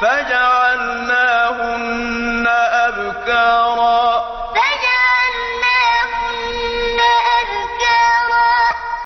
فَجَعَلْنَاهُنَّ أَبْكَارًا